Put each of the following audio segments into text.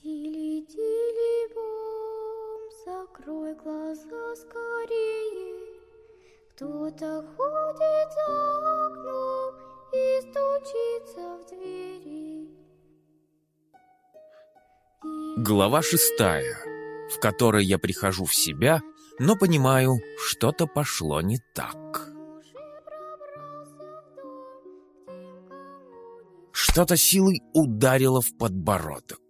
Тили-тили-бом, закрой глаза скорее. Кто-то ходит за окном и стучится в двери. Глава шестая, в которой я прихожу в себя, но понимаю, что-то пошло не так. Что-то силой ударило в подбородок.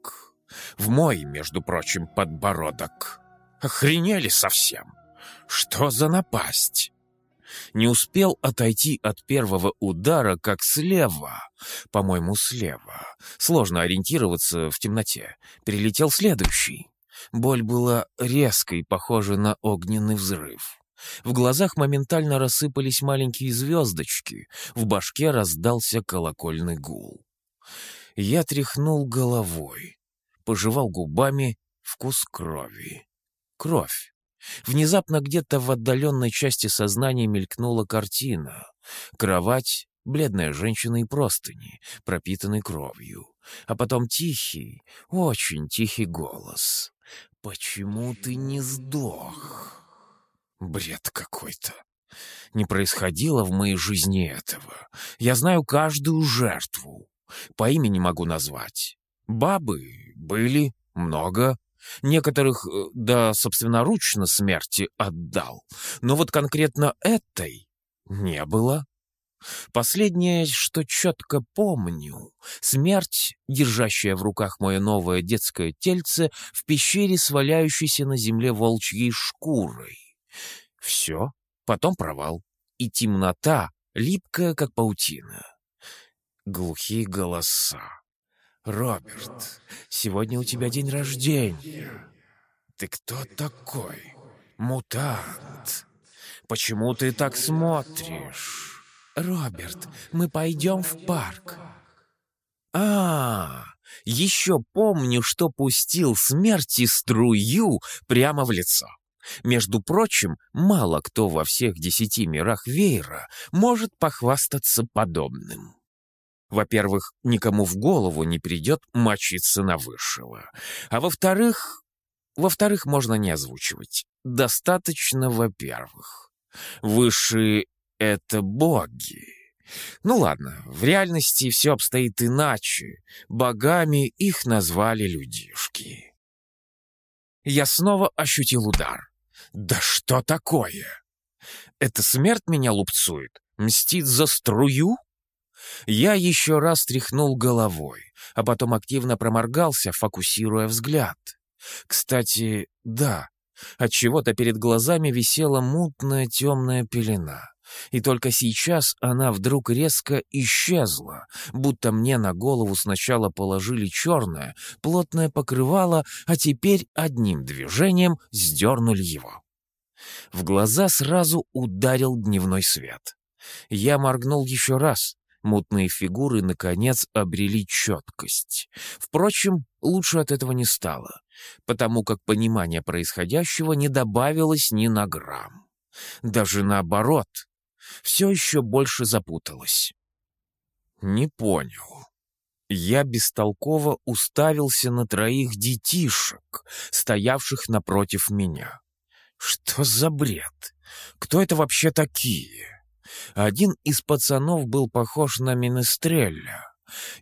В мой, между прочим, подбородок. Охренели совсем. Что за напасть? Не успел отойти от первого удара, как слева, по-моему, слева, сложно ориентироваться в темноте, перелетел следующий. Боль была резкой, похожей на огненный взрыв. В глазах моментально рассыпались маленькие звездочки, в башке раздался колокольный гул. Я тряхнул головой, пожевал губами вкус крови. Кровь. Внезапно где-то в отдаленной части сознания мелькнула картина. Кровать, бледная женщина и простыни, пропитанные кровью. А потом тихий, очень тихий голос. «Почему ты не сдох?» Бред какой-то. Не происходило в моей жизни этого. Я знаю каждую жертву. По имени могу назвать. Бабы были, много. Некоторых, э, да, собственноручно смерти отдал. Но вот конкретно этой не было. Последнее, что четко помню, смерть, держащая в руках мое новое детское тельце в пещере с валяющейся на земле волчьей шкурой. Все, потом провал. И темнота, липкая, как паутина. Глухие голоса. «Роберт, сегодня у тебя день рождения. Ты кто такой? Мутант. Почему ты так смотришь?» «Роберт, мы пойдем в парк». «А, еще помню, что пустил смерти струю прямо в лицо. Между прочим, мало кто во всех десяти мирах веера может похвастаться подобным. Во-первых, никому в голову не придет мочиться на высшего. А во-вторых, во-вторых, можно не озвучивать. Достаточно, во-первых. Высшие — это боги. Ну ладно, в реальности все обстоит иначе. Богами их назвали людишки. Я снова ощутил удар. Да что такое? Это смерть меня лупцует? Мстит за струю? Я еще раз тряхнул головой, а потом активно проморгался, фокусируя взгляд. Кстати, да, от чего то перед глазами висела мутная темная пелена. И только сейчас она вдруг резко исчезла, будто мне на голову сначала положили черное, плотное покрывало, а теперь одним движением сдернули его. В глаза сразу ударил дневной свет. Я моргнул еще раз. Мутные фигуры, наконец, обрели четкость. Впрочем, лучше от этого не стало, потому как понимание происходящего не добавилось ни на грамм. Даже наоборот, все еще больше запуталось. Не понял. Я бестолково уставился на троих детишек, стоявших напротив меня. Что за бред? Кто это вообще такие? Один из пацанов был похож на Менестреля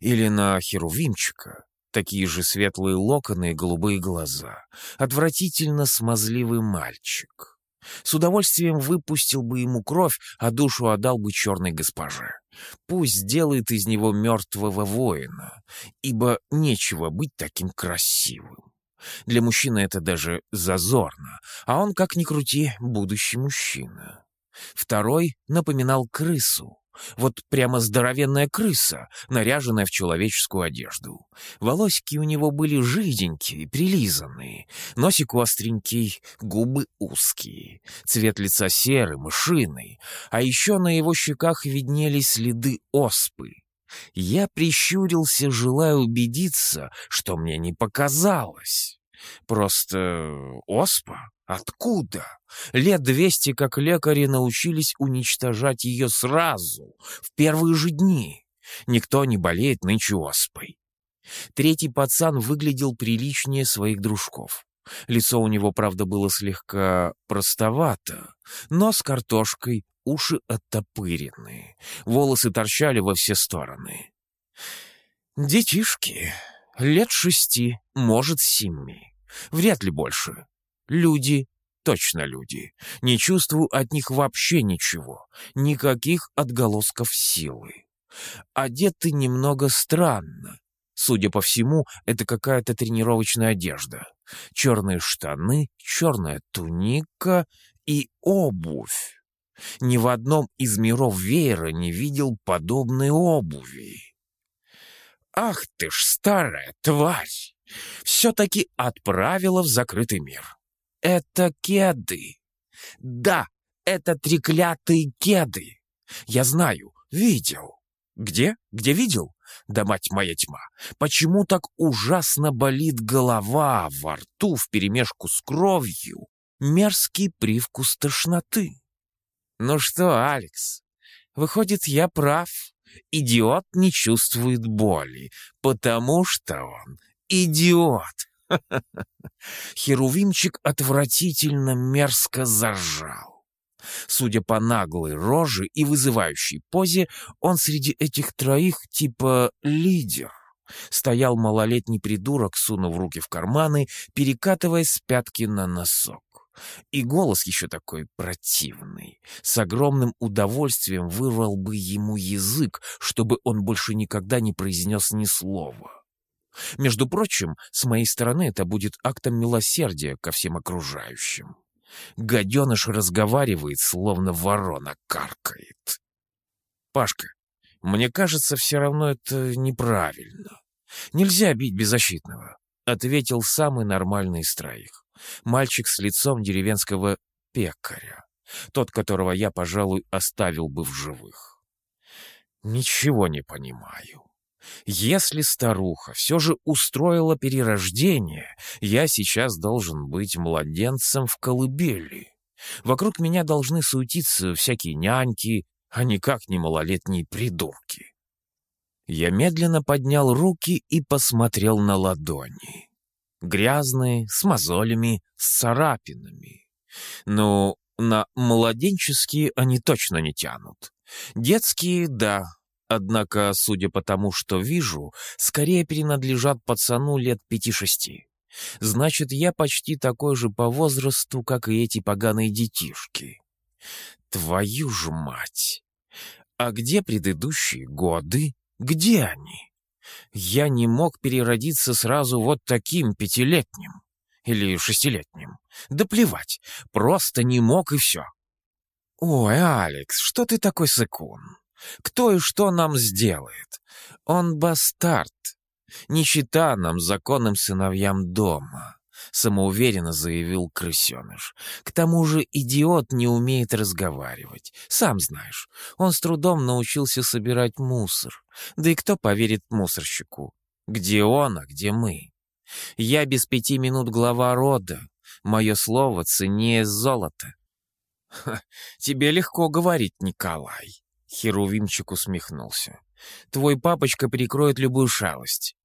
или на Херувимчика. Такие же светлые локоны и голубые глаза. Отвратительно смазливый мальчик. С удовольствием выпустил бы ему кровь, а душу отдал бы черной госпоже. Пусть сделает из него мертвого воина, ибо нечего быть таким красивым. Для мужчины это даже зазорно, а он, как ни крути, будущий мужчина. Второй напоминал крысу. Вот прямо здоровенная крыса, наряженная в человеческую одежду. Волосики у него были жиденькие, прилизанные, носик остренький, губы узкие, цвет лица серый, мышиный, а еще на его щеках виднелись следы оспы. Я прищурился, желая убедиться, что мне не показалось. Просто оспа? Откуда? Лет двести как лекари научились уничтожать ее сразу, в первые же дни. Никто не болеет нынче оспой. Третий пацан выглядел приличнее своих дружков. Лицо у него, правда, было слегка простовато, но с картошкой, уши оттопыренные, волосы торчали во все стороны. Детишки, лет шести, может, семи, вряд ли больше. Люди, точно люди. Не чувствую от них вообще ничего, никаких отголосков силы. Одеты немного странно. Судя по всему, это какая-то тренировочная одежда. Черные штаны, черная туника и обувь. Ни в одном из миров веера не видел подобной обуви. Ах ты ж старая тварь! Все-таки отправила в закрытый мир. Это кеды. Да, это треклятые кеды. Я знаю, видел. Где? Где видел? Да мать моя тьма! Почему так ужасно болит голова во рту вперемешку с кровью? Мерзкий привкус тошноты. Ну что, Алекс, выходит, я прав. Идиот не чувствует боли, потому что он идиот. Херувимчик отвратительно мерзко зажал. Судя по наглой роже и вызывающей позе, он среди этих троих типа лидер. Стоял малолетний придурок, сунув руки в карманы, перекатываясь с пятки на носок. И голос еще такой противный. С огромным удовольствием вырвал бы ему язык, чтобы он больше никогда не произнес ни слова. Между прочим, с моей стороны это будет актом милосердия ко всем окружающим. Гаденыш разговаривает, словно ворона каркает. Пашка, мне кажется, все равно это неправильно. Нельзя бить беззащитного, — ответил самый нормальный из троих. Мальчик с лицом деревенского пекаря. Тот, которого я, пожалуй, оставил бы в живых. Ничего не понимаю. Если старуха все же устроила перерождение, я сейчас должен быть младенцем в колыбели. Вокруг меня должны суетиться всякие няньки, а никак не малолетние придурки. Я медленно поднял руки и посмотрел на ладони. Грязные, с мозолями, с царапинами. Ну, на младенческие они точно не тянут. Детские — да, Однако, судя по тому, что вижу, скорее принадлежат пацану лет пяти-шести. Значит, я почти такой же по возрасту, как и эти поганые детишки. Твою ж мать! А где предыдущие годы? Где они? Я не мог переродиться сразу вот таким пятилетним. Или шестилетним. Да плевать, просто не мог и все. Ой, Алекс, что ты такой сыкун? Кто и что нам сделает? Он бастард. Не чита нам, законным сыновьям дома, самоуверенно заявил крысеныш. К тому же идиот не умеет разговаривать. Сам знаешь, он с трудом научился собирать мусор. Да и кто поверит мусорщику? Где он, а где мы? Я без пяти минут глава рода. Мое слово ценнее золота. тебе легко говорить, Николай. Херувимчик усмехнулся. «Твой папочка перекроет любую шалость.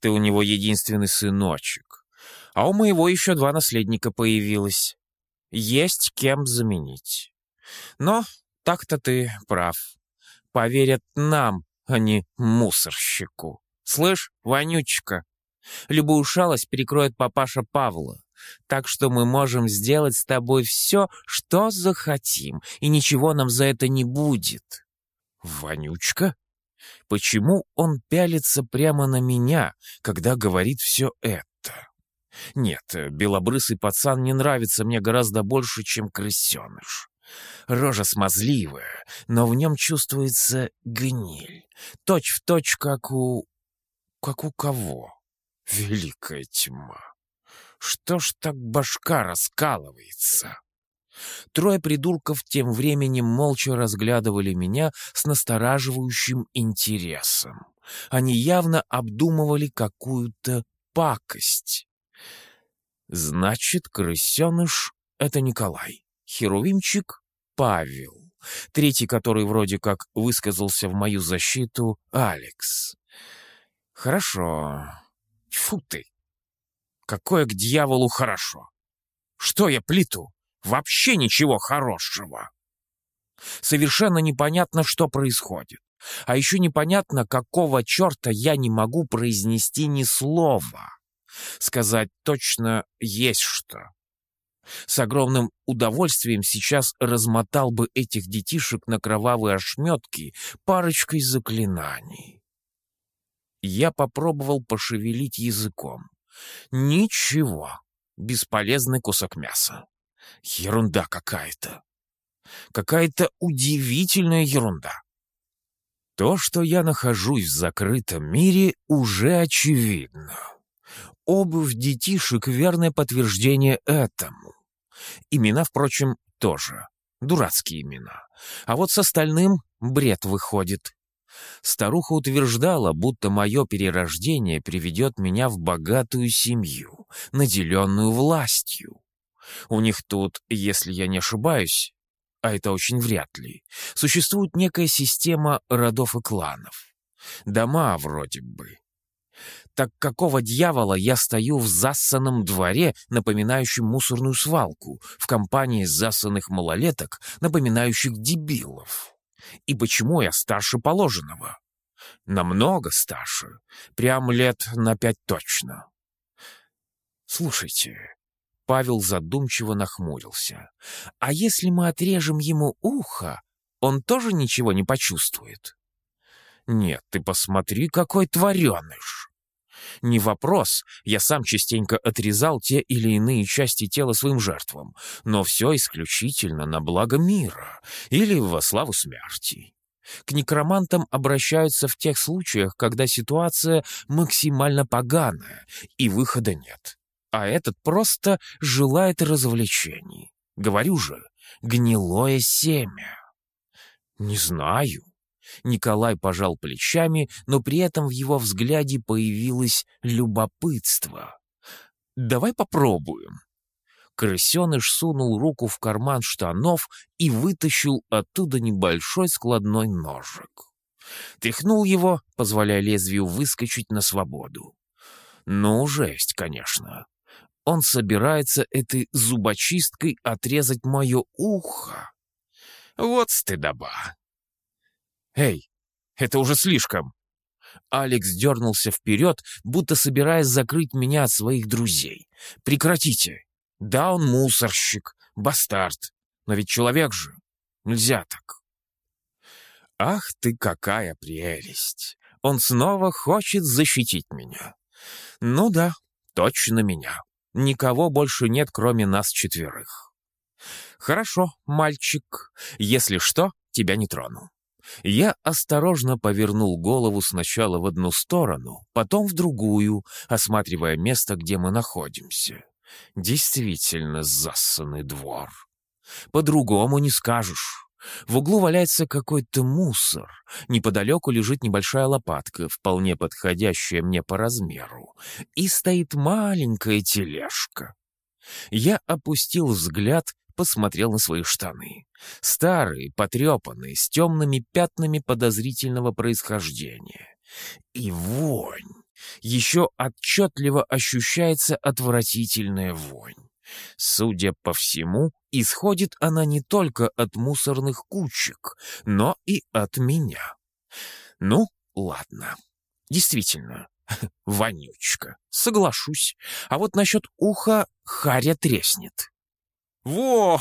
Ты у него единственный сыночек. А у моего еще два наследника появилось. Есть кем заменить. Но так-то ты прав. Поверят нам, а не мусорщику. Слышь, вонючка, любую шалость перекроет папаша Павла. Так что мы можем сделать с тобой все, что захотим, и ничего нам за это не будет. «Вонючка? Почему он пялится прямо на меня, когда говорит все это?» «Нет, белобрысый пацан не нравится мне гораздо больше, чем крысеныш. Рожа смазливая, но в нем чувствуется гниль. Точь в точь, как у... как у кого? Великая тьма! Что ж так башка раскалывается?» Трое придурков тем временем молча разглядывали меня с настораживающим интересом. Они явно обдумывали какую-то пакость. Значит, крысеныш — это Николай, Херувимчик — Павел, третий, который вроде как высказался в мою защиту — Алекс. Хорошо. Тьфу ты. Какое к дьяволу хорошо. Что я плиту? Вообще ничего хорошего. Совершенно непонятно, что происходит. А еще непонятно, какого черта я не могу произнести ни слова. Сказать точно есть что. С огромным удовольствием сейчас размотал бы этих детишек на кровавые ошметки парочкой заклинаний. Я попробовал пошевелить языком. Ничего. Бесполезный кусок мяса. Ерунда какая-то. Какая-то удивительная ерунда. То, что я нахожусь в закрытом мире, уже очевидно. Обувь детишек — верное подтверждение этому. Имена, впрочем, тоже. Дурацкие имена. А вот с остальным бред выходит. Старуха утверждала, будто мое перерождение приведет меня в богатую семью, наделенную властью. У них тут, если я не ошибаюсь, а это очень вряд ли, существует некая система родов и кланов. Дома вроде бы. Так какого дьявола я стою в зассанном дворе, напоминающем мусорную свалку, в компании засанных малолеток, напоминающих дебилов? И почему я старше положенного? Намного старше. Прям лет на пять точно. Слушайте, Павел задумчиво нахмурился. А если мы отрежем ему ухо, он тоже ничего не почувствует? Нет, ты посмотри, какой твареныш. Не вопрос, я сам частенько отрезал те или иные части тела своим жертвам, но все исключительно на благо мира или во славу смерти. К некромантам обращаются в тех случаях, когда ситуация максимально поганая и выхода нет. А этот просто желает развлечений. Говорю же, гнилое семя. Не знаю. Николай пожал плечами, но при этом в его взгляде появилось любопытство. «Давай попробуем». Крысеныш сунул руку в карман штанов и вытащил оттуда небольшой складной ножик. Тряхнул его, позволяя лезвию выскочить на свободу. Ну, жесть, конечно. Он собирается этой зубочисткой отрезать мое ухо. Вот стыдоба. «Эй, это уже слишком!» Алекс дернулся вперед, будто собираясь закрыть меня от своих друзей. «Прекратите! Да, он мусорщик, бастард, но ведь человек же. Нельзя так!» «Ах ты, какая прелесть! Он снова хочет защитить меня!» «Ну да, точно меня. Никого больше нет, кроме нас четверых». «Хорошо, мальчик. Если что, тебя не трону. Я осторожно повернул голову сначала в одну сторону, потом в другую, осматривая место, где мы находимся. Действительно зассанный двор. По-другому не скажешь. В углу валяется какой-то мусор. Неподалеку лежит небольшая лопатка, вполне подходящая мне по размеру. И стоит маленькая тележка. Я опустил взгляд посмотрел на свои штаны. Старые, потрепанные, с темными пятнами подозрительного происхождения. И вонь. Еще отчетливо ощущается отвратительная вонь. Судя по всему, исходит она не только от мусорных кучек, но и от меня. Ну, ладно. Действительно, вонючка. Соглашусь. А вот насчет уха Харя треснет. «Во!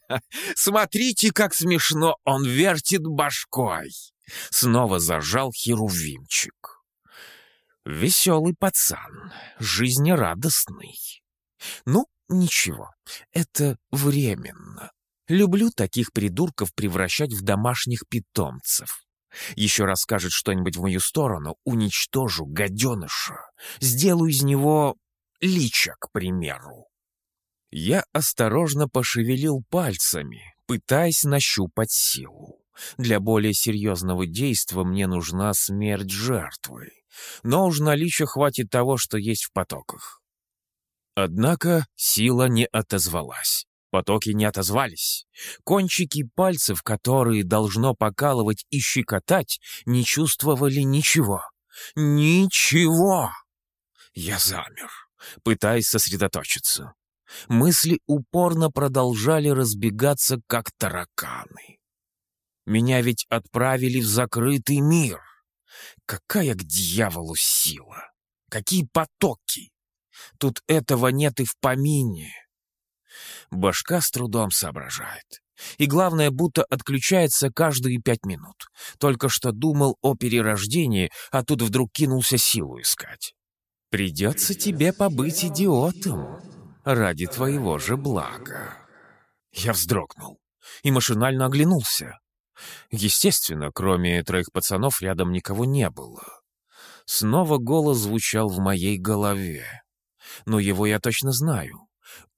Смотрите, как смешно он вертит башкой!» Снова зажал Херувимчик. Веселый пацан, жизнерадостный. Ну, ничего, это временно. Люблю таких придурков превращать в домашних питомцев. Еще раз скажет что-нибудь в мою сторону, уничтожу гаденыша. Сделаю из него лича, к примеру. Я осторожно пошевелил пальцами, пытаясь нащупать силу. Для более серьезного действия мне нужна смерть жертвы. Но уж наличия хватит того, что есть в потоках. Однако сила не отозвалась. Потоки не отозвались. Кончики пальцев, которые должно покалывать и щекотать, не чувствовали ничего. Ничего. Я замер, пытаясь сосредоточиться. Мысли упорно продолжали разбегаться, как тараканы. Меня ведь отправили в закрытый мир. Какая к дьяволу сила! Какие потоки! Тут этого нет и в помине. Башка с трудом соображает. И главное, будто отключается каждые пять минут. Только что думал о перерождении, а тут вдруг кинулся силу искать. Придется тебе побыть идиотом ради твоего же блага. Я вздрогнул и машинально оглянулся. Естественно, кроме троих пацанов рядом никого не было. Снова голос звучал в моей голове. Но его я точно знаю.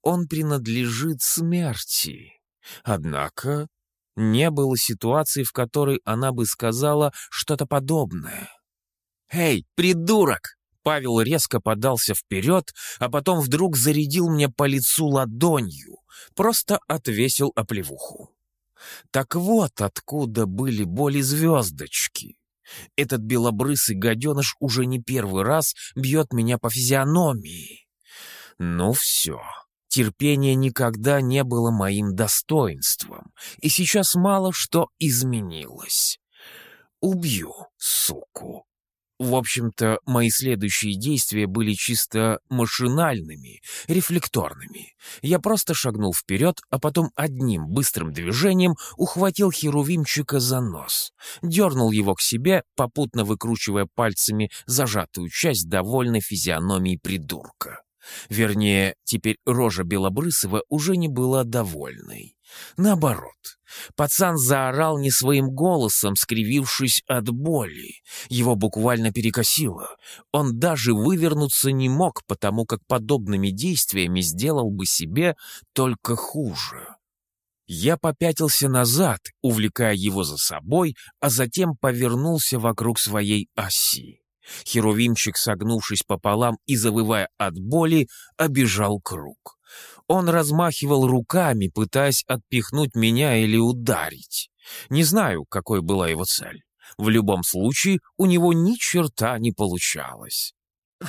Он принадлежит смерти. Однако не было ситуации, в которой она бы сказала что-то подобное. «Эй, придурок!» Павел резко подался вперед, а потом вдруг зарядил мне по лицу ладонью, просто отвесил оплевуху. Так вот откуда были боли звездочки. Этот белобрысый гаденыш уже не первый раз бьет меня по физиономии. Ну все, терпение никогда не было моим достоинством, и сейчас мало что изменилось. Убью, суку. В общем-то, мои следующие действия были чисто машинальными, рефлекторными. Я просто шагнул вперед, а потом одним быстрым движением ухватил Херувимчика за нос, дернул его к себе, попутно выкручивая пальцами зажатую часть довольной физиономии придурка. Вернее, теперь рожа Белобрысова уже не была довольной. Наоборот, пацан заорал не своим голосом, скривившись от боли. Его буквально перекосило. Он даже вывернуться не мог, потому как подобными действиями сделал бы себе только хуже. Я попятился назад, увлекая его за собой, а затем повернулся вокруг своей оси. Херувимчик, согнувшись пополам и завывая от боли, обежал круг. Он размахивал руками, пытаясь отпихнуть меня или ударить. Не знаю, какой была его цель. В любом случае, у него ни черта не получалось.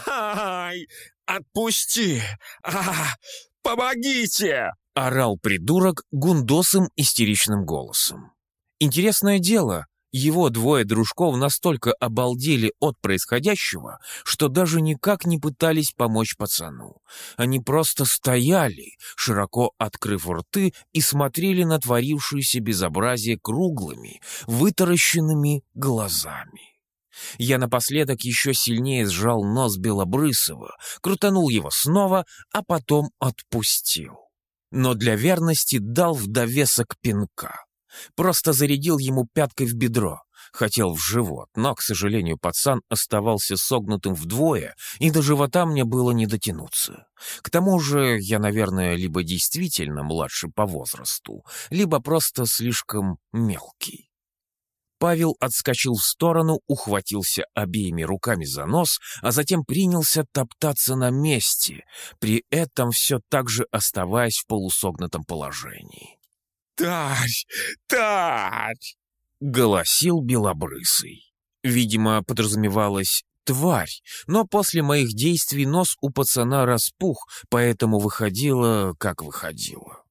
«Ай, отпусти! А, помогите!» — орал придурок гундосым истеричным голосом. Интересное дело, его двое дружков настолько обалдели от происходящего, что даже никак не пытались помочь пацану. Они просто стояли, широко открыв рты, и смотрели на творившееся безобразие круглыми, вытаращенными глазами. Я напоследок еще сильнее сжал нос Белобрысова, крутанул его снова, а потом отпустил. Но для верности дал в довесок пинка. Просто зарядил ему пяткой в бедро. Хотел в живот, но, к сожалению, пацан оставался согнутым вдвое, и до живота мне было не дотянуться. К тому же я, наверное, либо действительно младше по возрасту, либо просто слишком мелкий. Павел отскочил в сторону, ухватился обеими руками за нос, а затем принялся топтаться на месте, при этом все так же оставаясь в полусогнутом положении. «Тарь! Тарь!» — голосил Белобрысый. Видимо, подразумевалось тварь, но после моих действий нос у пацана распух, поэтому выходило, как выходило.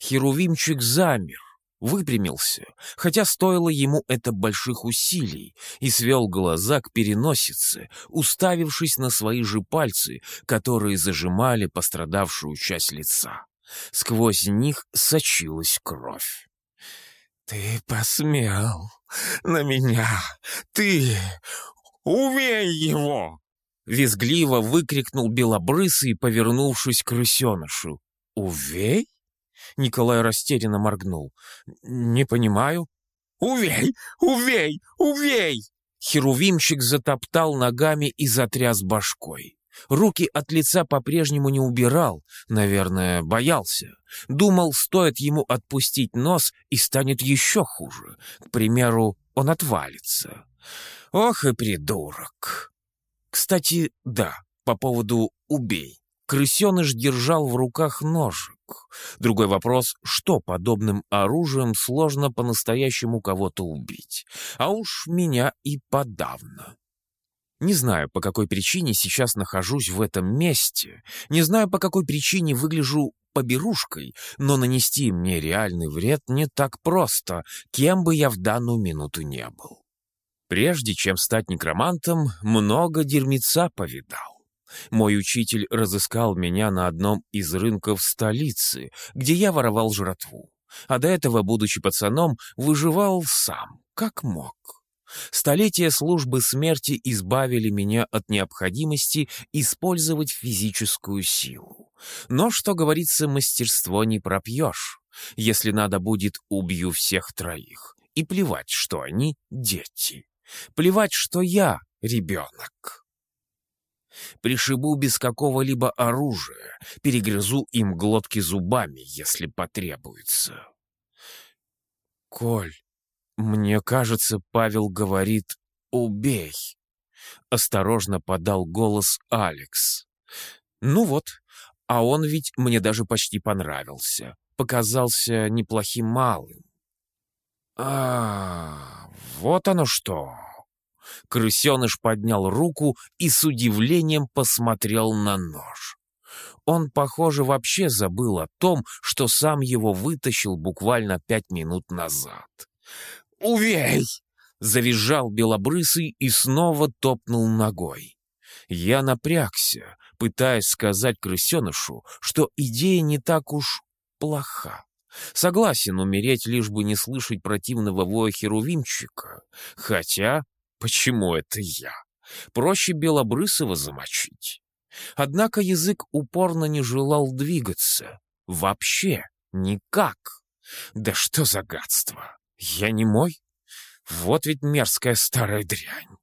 Херувимчик замер, выпрямился, хотя стоило ему это больших усилий, и свел глаза к переносице, уставившись на свои же пальцы, которые зажимали пострадавшую часть лица. Сквозь них сочилась кровь. «Ты посмел на меня! Ты! Увей его!» Визгливо выкрикнул Белобрысый, повернувшись к рысенышу. «Увей?» Николай растерянно моргнул. «Не понимаю». «Увей! Увей! Увей!» Херувимчик затоптал ногами и затряс башкой. Руки от лица по-прежнему не убирал, наверное, боялся. Думал, стоит ему отпустить нос, и станет еще хуже. К примеру, он отвалится. Ох и придурок. Кстати, да, по поводу «убей». Крысеныш держал в руках ножик. Другой вопрос, что подобным оружием сложно по-настоящему кого-то убить. А уж меня и подавно. Не знаю, по какой причине сейчас нахожусь в этом месте, не знаю, по какой причине выгляжу поберушкой, но нанести мне реальный вред не так просто, кем бы я в данную минуту не был. Прежде чем стать некромантом, много дерьмеца повидал. Мой учитель разыскал меня на одном из рынков столицы, где я воровал жратву, а до этого, будучи пацаном, выживал сам, как мог. Столетия службы смерти избавили меня от необходимости использовать физическую силу. Но, что говорится, мастерство не пропьешь. Если надо будет, убью всех троих. И плевать, что они дети. Плевать, что я ребенок. Пришибу без какого-либо оружия, перегрызу им глотки зубами, если потребуется. «Коль, мне кажется, Павел говорит «убей». Осторожно подал голос Алекс. «Ну вот, а он ведь мне даже почти понравился. Показался неплохим малым». «А, вот оно что!» Крысеныш поднял руку и с удивлением посмотрел на нож. Он, похоже, вообще забыл о том, что сам его вытащил буквально пять минут назад. «Увей!» — завизжал белобрысый и снова топнул ногой. Я напрягся, пытаясь сказать крысенышу, что идея не так уж плоха. Согласен умереть, лишь бы не слышать противного воя херувимчика. Хотя Почему это я? Проще Белобрысова замочить. Однако язык упорно не желал двигаться. Вообще никак. Да что за гадство? Я не мой? Вот ведь мерзкая старая дрянь.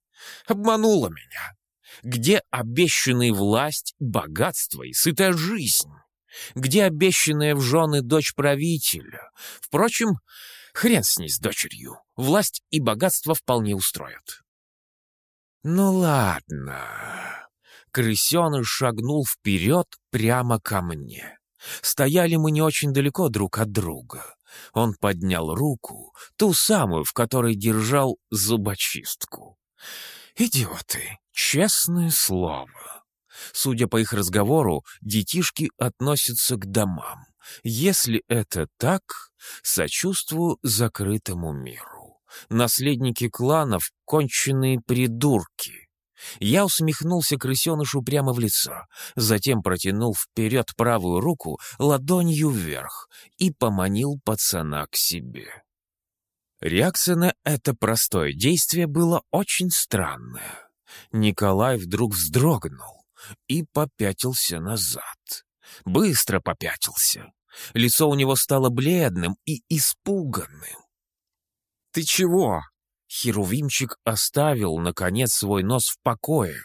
Обманула меня. Где обещанные власть, богатство и сытая жизнь? Где обещанная в жены дочь правителя? Впрочем, хрен с ней с дочерью. Власть и богатство вполне устроят. «Ну ладно». Крысеныш шагнул вперед прямо ко мне. Стояли мы не очень далеко друг от друга. Он поднял руку, ту самую, в которой держал зубочистку. «Идиоты, честное слово». Судя по их разговору, детишки относятся к домам. Если это так, сочувствую закрытому миру. Наследники кланов — конченые придурки. Я усмехнулся крысенышу прямо в лицо, затем протянул вперед правую руку ладонью вверх и поманил пацана к себе. Реакция на это простое действие была очень странная. Николай вдруг вздрогнул и попятился назад. Быстро попятился. Лицо у него стало бледным и испуганным. «Ты чего?» Херувимчик оставил, наконец, свой нос в покое.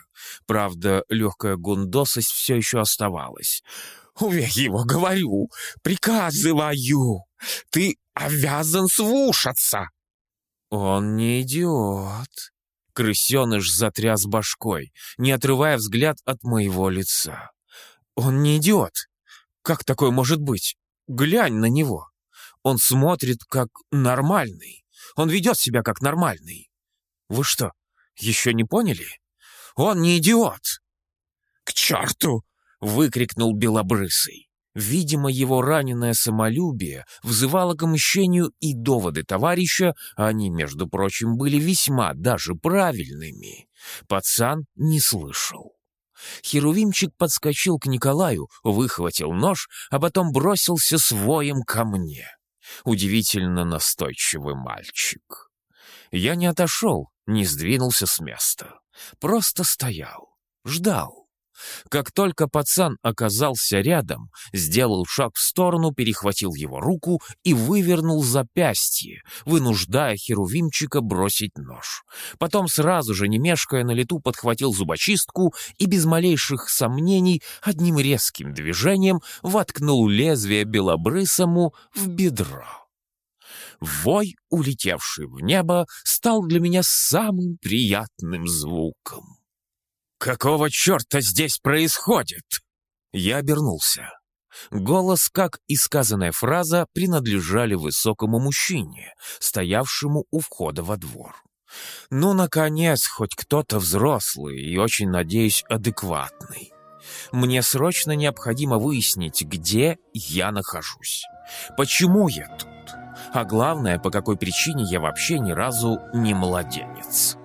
Правда, легкая гундосость все еще оставалась. «Увей его, говорю! Приказываю! Ты обязан слушаться!» «Он не идиот!» Крысеныш затряс башкой, не отрывая взгляд от моего лица. «Он не идиот! Как такое может быть? Глянь на него! Он смотрит как нормальный!» Он ведет себя как нормальный. Вы что, еще не поняли? Он не идиот!» «К черту!» — выкрикнул Белобрысый. Видимо, его раненое самолюбие взывало к мщению, и доводы товарища, они, между прочим, были весьма даже правильными. Пацан не слышал. Херувимчик подскочил к Николаю, выхватил нож, а потом бросился своим ко мне. Удивительно настойчивый мальчик. Я не отошел, не сдвинулся с места. Просто стоял, ждал. Как только пацан оказался рядом, сделал шаг в сторону, перехватил его руку и вывернул запястье, вынуждая Херувимчика бросить нож. Потом сразу же, не мешкая на лету, подхватил зубочистку и без малейших сомнений одним резким движением воткнул лезвие белобрысому в бедро. Вой, улетевший в небо, стал для меня самым приятным звуком. «Какого черта здесь происходит?» Я обернулся. Голос, как и сказанная фраза, принадлежали высокому мужчине, стоявшему у входа во двор. Ну, наконец, хоть кто-то взрослый и, очень надеюсь, адекватный. Мне срочно необходимо выяснить, где я нахожусь. Почему я тут? А главное, по какой причине я вообще ни разу не младенец.